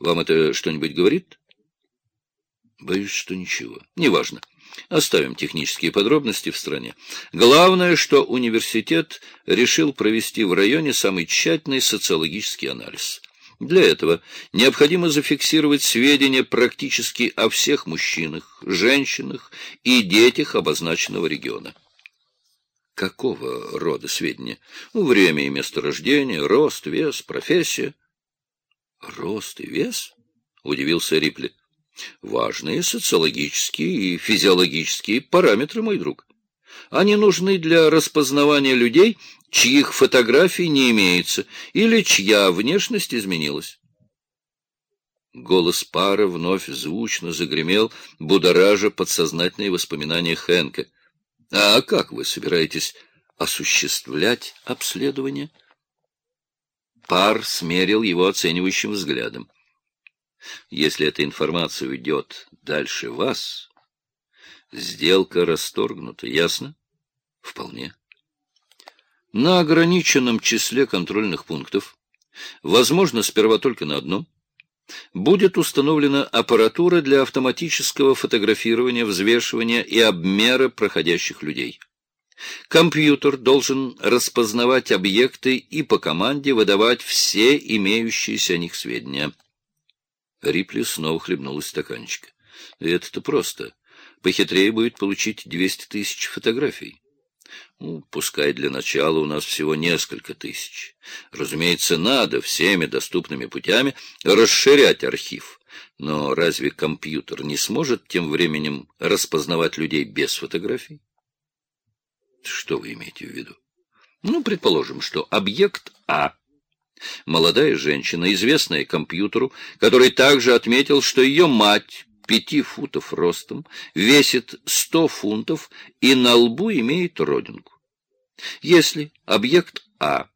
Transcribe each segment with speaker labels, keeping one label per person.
Speaker 1: Вам это что-нибудь говорит? Боюсь, что ничего. Неважно. Оставим технические подробности в стране. Главное, что университет решил провести в районе самый тщательный социологический анализ. Для этого необходимо зафиксировать сведения практически о всех мужчинах, женщинах и детях обозначенного региона. Какого рода сведения? Ну, время и место рождения, рост, вес, профессия. Рост и вес? Удивился Рипли. Важные социологические и физиологические параметры, мой друг. Они нужны для распознавания людей, чьих фотографий не имеется или чья внешность изменилась. Голос пара вновь звучно загремел, будоража подсознательные воспоминания Хэнка. — А как вы собираетесь осуществлять обследование? Пар смерил его оценивающим взглядом. Если эта информация уйдет дальше вас, сделка расторгнута, ясно? Вполне. На ограниченном числе контрольных пунктов, возможно, сперва только на одном, будет установлена аппаратура для автоматического фотографирования, взвешивания и обмера проходящих людей. Компьютер должен распознавать объекты и по команде выдавать все имеющиеся о них сведения. Рипли снова хлебнул из стаканчика. Это-то просто. Похитрее будет получить 200 тысяч фотографий. Ну, пускай для начала у нас всего несколько тысяч. Разумеется, надо всеми доступными путями расширять архив. Но разве компьютер не сможет тем временем распознавать людей без фотографий? Что вы имеете в виду? Ну, предположим, что объект А Молодая женщина, известная компьютеру, который также отметил, что ее мать пяти футов ростом, весит сто фунтов и на лбу имеет родинку. Если объект А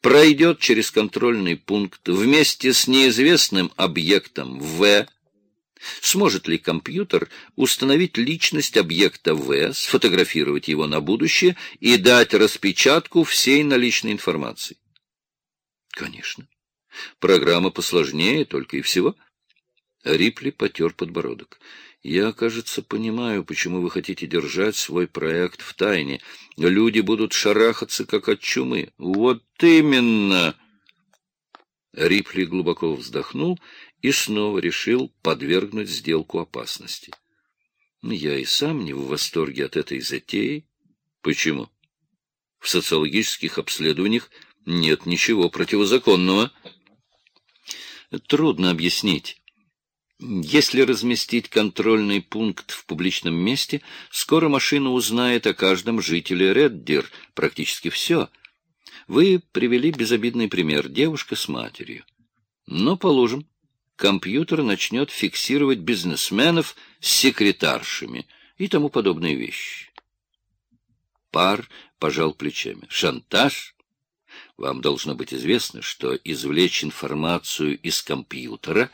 Speaker 1: пройдет через контрольный пункт вместе с неизвестным объектом В, сможет ли компьютер установить личность объекта В, сфотографировать его на будущее и дать распечатку всей наличной информации? Конечно. Программа посложнее, только и всего. Рипли потер подбородок. Я, кажется, понимаю, почему вы хотите держать свой проект в тайне. Люди будут шарахаться, как от чумы. Вот именно! Рипли глубоко вздохнул и снова решил подвергнуть сделку опасности. Я и сам не в восторге от этой затеи. Почему? В социологических обследованиях нет ничего противозаконного. Трудно объяснить. Если разместить контрольный пункт в публичном месте, скоро машина узнает о каждом жителе Реддир практически все. Вы привели безобидный пример — девушка с матерью. Но, положим, компьютер начнет фиксировать бизнесменов с секретаршами и тому подобные вещи. Пар пожал плечами. Шантаж? Вам должно быть известно, что извлечь информацию из компьютера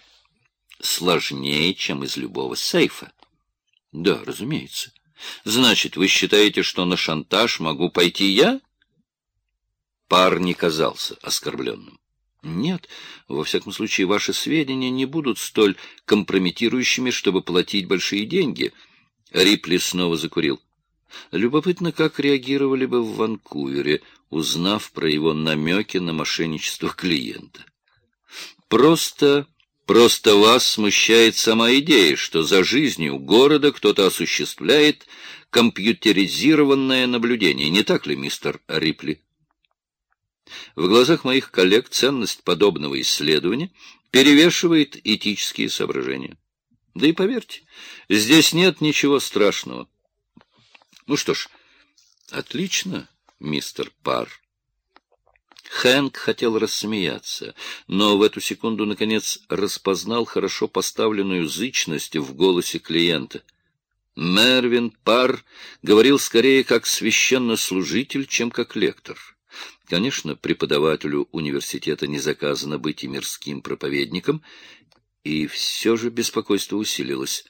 Speaker 1: сложнее, чем из любого сейфа. Да, разумеется. Значит, вы считаете, что на шантаж могу пойти я? Пар не казался оскорбленным. Нет, во всяком случае, ваши сведения не будут столь компрометирующими, чтобы платить большие деньги. Рипли снова закурил. Любопытно, как реагировали бы в Ванкувере, узнав про его намеки на мошенничество клиента. Просто, просто вас смущает сама идея, что за жизнью города кто-то осуществляет компьютеризированное наблюдение. Не так ли, мистер Рипли? В глазах моих коллег ценность подобного исследования перевешивает этические соображения. Да и поверьте, здесь нет ничего страшного. Ну что ж, отлично, мистер Пар. Хэнк хотел рассмеяться, но в эту секунду, наконец, распознал хорошо поставленную зычность в голосе клиента. Мервин Пар говорил скорее как священнослужитель, чем как лектор. Конечно, преподавателю университета не заказано быть и мирским проповедником, и все же беспокойство усилилось.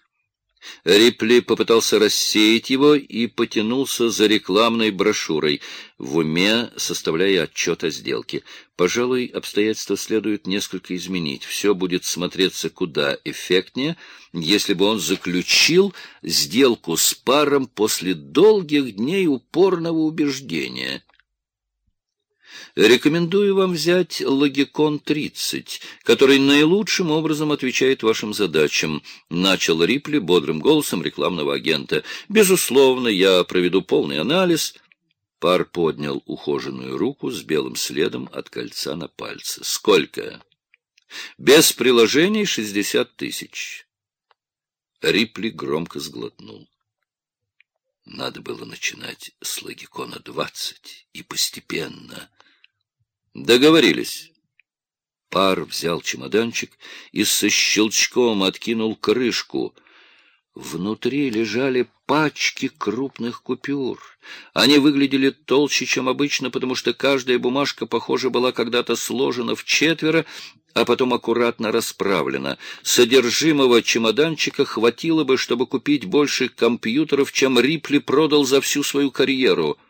Speaker 1: Рипли попытался рассеять его и потянулся за рекламной брошюрой, в уме составляя отчет о сделке. Пожалуй, обстоятельства следует несколько изменить. Все будет смотреться куда эффектнее, если бы он заключил сделку с паром после долгих дней упорного убеждения — Рекомендую вам взять Логикон 30, который наилучшим образом отвечает вашим задачам, начал Рипли бодрым голосом рекламного агента. Безусловно, я проведу полный анализ. Пар поднял ухоженную руку с белым следом от кольца на пальце. Сколько? Без приложений шестьдесят тысяч. Рипли громко сглотнул. Надо было начинать с логикона двадцать и постепенно. Договорились. Пар взял чемоданчик и со щелчком откинул крышку. Внутри лежали пачки крупных купюр. Они выглядели толще, чем обычно, потому что каждая бумажка, похоже, была когда-то сложена в четверо, а потом аккуратно расправлена. Содержимого чемоданчика хватило бы, чтобы купить больше компьютеров, чем Рипли продал за всю свою карьеру —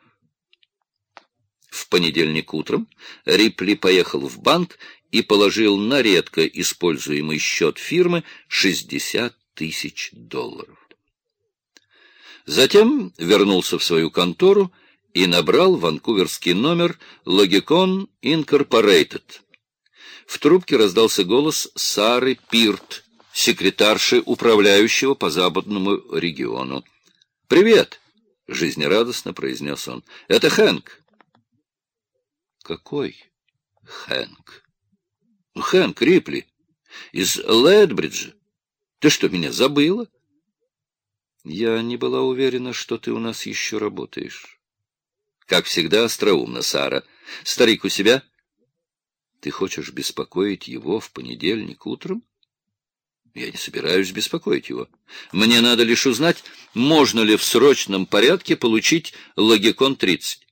Speaker 1: в понедельник утром Рипли поехал в банк и положил на редко используемый счет фирмы 60 тысяч долларов. Затем вернулся в свою контору и набрал ванкуверский номер Logicon Incorporated. В трубке раздался голос Сары Пирт, секретарши управляющего по западному региону. «Привет!» — жизнерадостно произнес он. «Это Хэнк. Какой Хэнк? Хэнк Рипли из Лэдбриджа. Ты что, меня забыла? Я не была уверена, что ты у нас еще работаешь. Как всегда, остроумно, Сара. Старик у себя? Ты хочешь беспокоить его в понедельник утром? Я не собираюсь беспокоить его. Мне надо лишь узнать, можно ли в срочном порядке получить Логикон 30.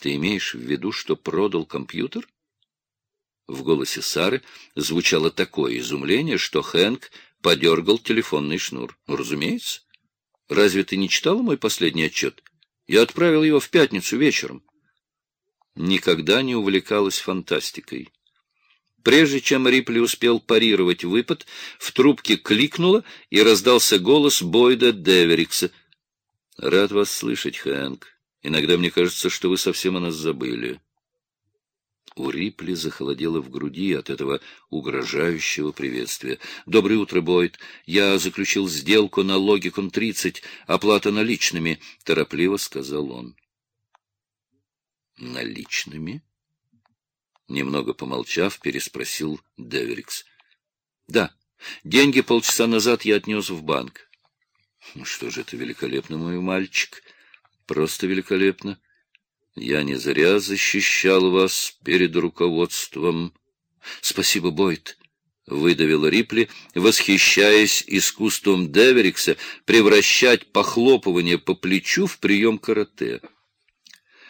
Speaker 1: Ты имеешь в виду, что продал компьютер? В голосе Сары звучало такое изумление, что Хэнк подергал телефонный шнур. Ну, разумеется. Разве ты не читала мой последний отчет? Я отправил его в пятницу вечером. Никогда не увлекалась фантастикой. Прежде чем Рипли успел парировать выпад, в трубке кликнуло, и раздался голос Бойда Деверикса. — Рад вас слышать, Хэнк. Иногда мне кажется, что вы совсем о нас забыли. У Рипли захолодело в груди от этого угрожающего приветствия. «Доброе утро, Бойд. Я заключил сделку на Логикон 30, оплата наличными», — торопливо сказал он. «Наличными?» Немного помолчав, переспросил Деверикс. «Да, деньги полчаса назад я отнес в банк». «Ну что же это великолепно, мой мальчик!» Просто великолепно. Я не зря защищал вас перед руководством. Спасибо, Бойт, — выдавил Рипли, восхищаясь искусством Деверикса превращать похлопывание по плечу в прием карате.